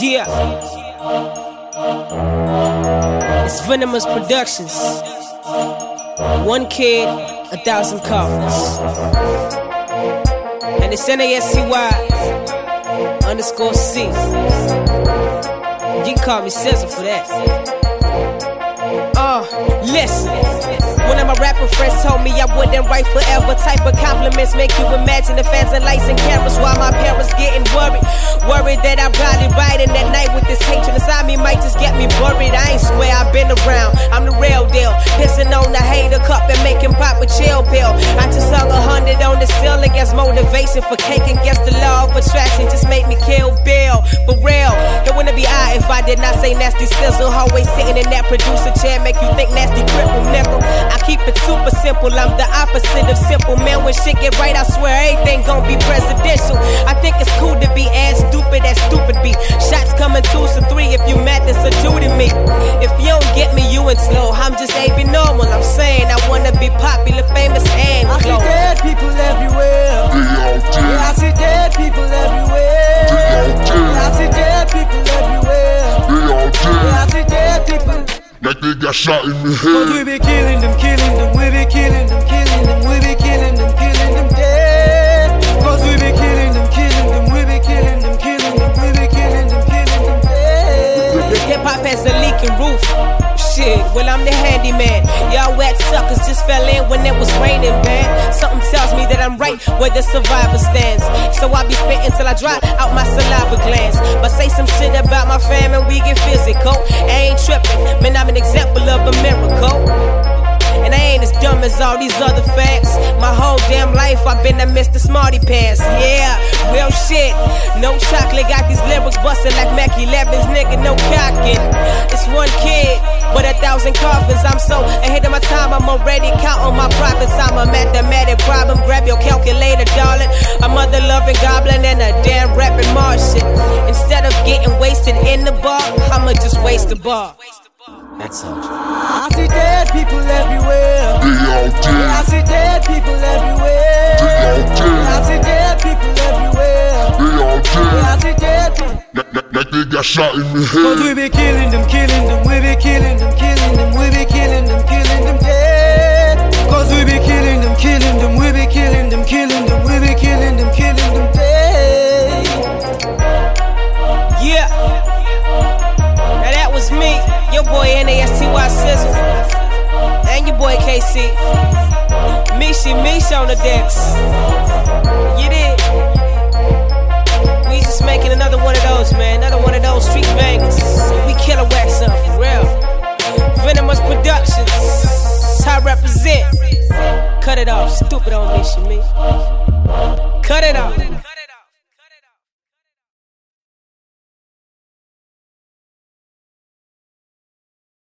Yeah. It's Venomous Productions. One kid, a thousand coffins. And it's NASCY underscore C. You can call me Cesar for that. Uh, listen. One of my rapper friends told me I wouldn't write forever. Type of compliments make you imagine the fans and lights and cameras while my parents getting worried. Worried that I'm probably riding that night with this hatred inside me might just get me buried. I ain't swear I've been around. I'm the real deal. Pissing on the hater cup and making pop a chill pill. I just hung a hundred on the ceiling as motivation for cake against the law of attraction. Just make me kill Bill. For real, it wouldn't be I if I did not say nasty sizzle. Always sitting in that producer chair, make you think nasty cripple nickel. I keep it super simple. I'm the opposite of simple, man. When shit get right, I swear everything gon' be presidential. I think it's cool to be as stupid as stupid be. Shots coming two to three. If you mad, then a two to me. If you don't get me, you ain't slow. I'm just AB normal. I'm saying I shot in the Cause we be killing them, killing them, we be killing them, killing them, we be killing them, killing them dead. Cause we be killing them, killing them, we be killing them, killing them, we be killing them, killing them dead. Hip hop has a leaking roof. Shit, well, I'm the handyman. Y'all wet suckers just fell in when it was raining, man. I'm right where the survivor stands. So I be spitting till I dry out my saliva glands. But say some shit about my fam and we get physical. I ain't tripping, man, I'm an example of a miracle. And I ain't as dumb as all these other facts. My whole damn life I've been a Mr. Smarty Pants. Yeah, real shit. No chocolate, got these lyrics busting like Mac 11's nigga, no cocking. It's one kid, time, I'm already counting my profits. I'm a mathematic problem. Grab your calculator, darling. A mother loving goblin and a damn rapping Martian. Instead of getting wasted in the bar, I'ma just waste the bar. That's all. I see dead people everywhere. They all dead. I see dead people everywhere. They all Yeah, I see dead people everywhere. They all Yeah, I see dead people. Like, like, like they got shot in the Cause we be killing them, killing them, we be killing them, killing them, we be killing killing them boy NASTY Sizzle, and your boy KC. Mishi Mish on the decks. You did. We just making another one of those, man. Another one of those street bangers. We killer wax up, for real. Venomous Productions. That's how I represent. Cut it off. Stupid on Mishi Me. Cut it off.